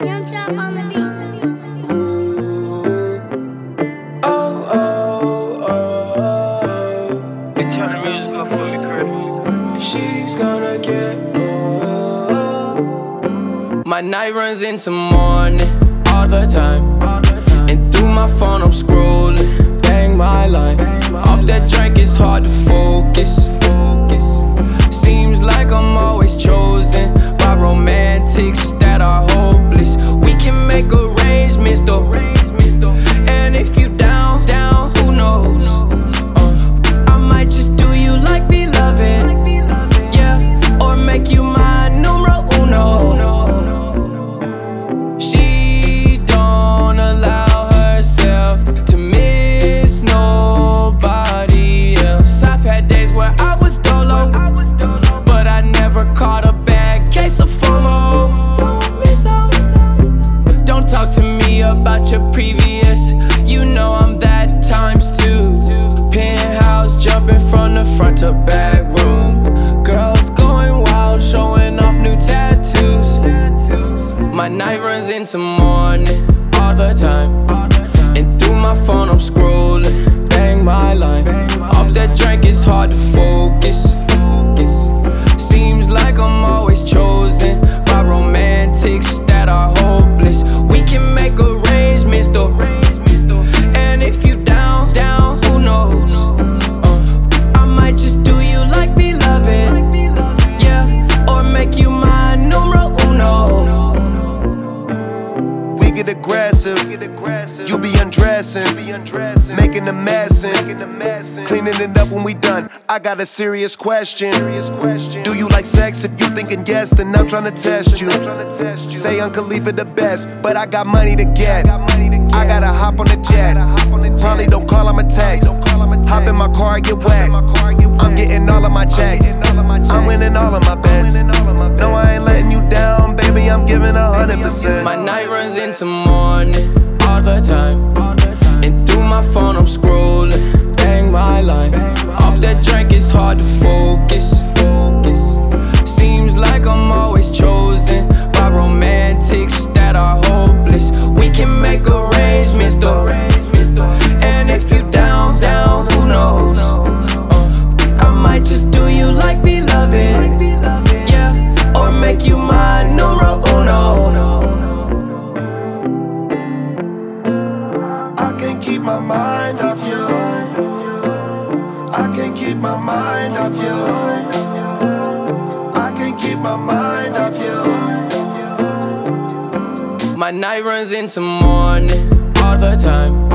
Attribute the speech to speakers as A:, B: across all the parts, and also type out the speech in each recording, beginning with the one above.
A: Oh,
B: oh, oh. My night runs into morning all the time. And through my phone, I'm scrolling. Bang my line. Off that drink, it's hard to focus. Seems like I'm always chosen by romantics that are night runs into morning all the time.
C: Aggressive. You be undressing, making a mess, cleaning it up when we done. I got a serious question. Do you like sex? If you thinking yes, then I'm trying to test you. Say Uncle Khalifa the best, but I got money to get. I gotta hop on the jet. Probably don't call, I'm a text. Hop in my car, get wet. I'm getting all of my checks. I'm winning all of my bets. No, I ain't letting you down, baby. I'm giving My
B: night runs into morning all the time. And through my phone, I'm scrolling. Bang my line. Off that drink, it's hard to focus. My night runs into morning all the time.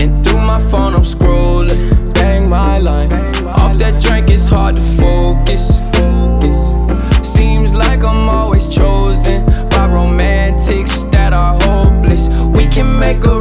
B: And through my phone, I'm scrolling. Bang my line. Off that drink, it's hard to focus. Seems like I'm always chosen by romantics that are hopeless. We can make a